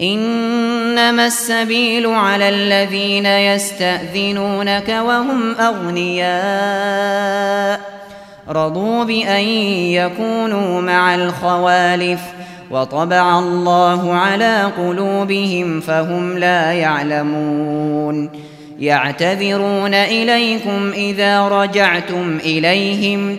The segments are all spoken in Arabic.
إنما السبيل على الذين يستأذنونك وهم أغنياء. رضوا بأن يكونوا مع الخوالف وطبع الله على قلوبهم فهم لا يعلمون. يعتذرون إليكم إذا رجعتم إليهم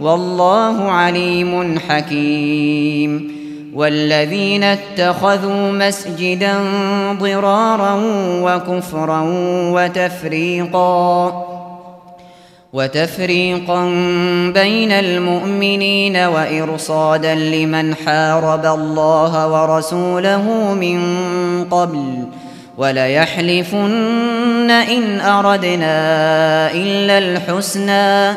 والله عليم حكيم والذين اتخذوا مسجدا ضرارا وكفرا وتفريقا وتفريقا بين المؤمنين وإرصادا لمن حارب الله ورسوله من قبل وليحلفن إن أردنا إلا الحسنى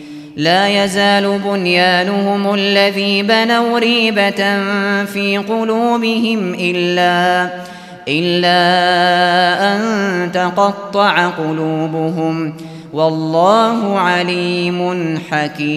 لا يزال بنيانهم الذي بنوا ريبة في قلوبهم إلا إلا أن تقطع قلوبهم. والله عليم حكيم.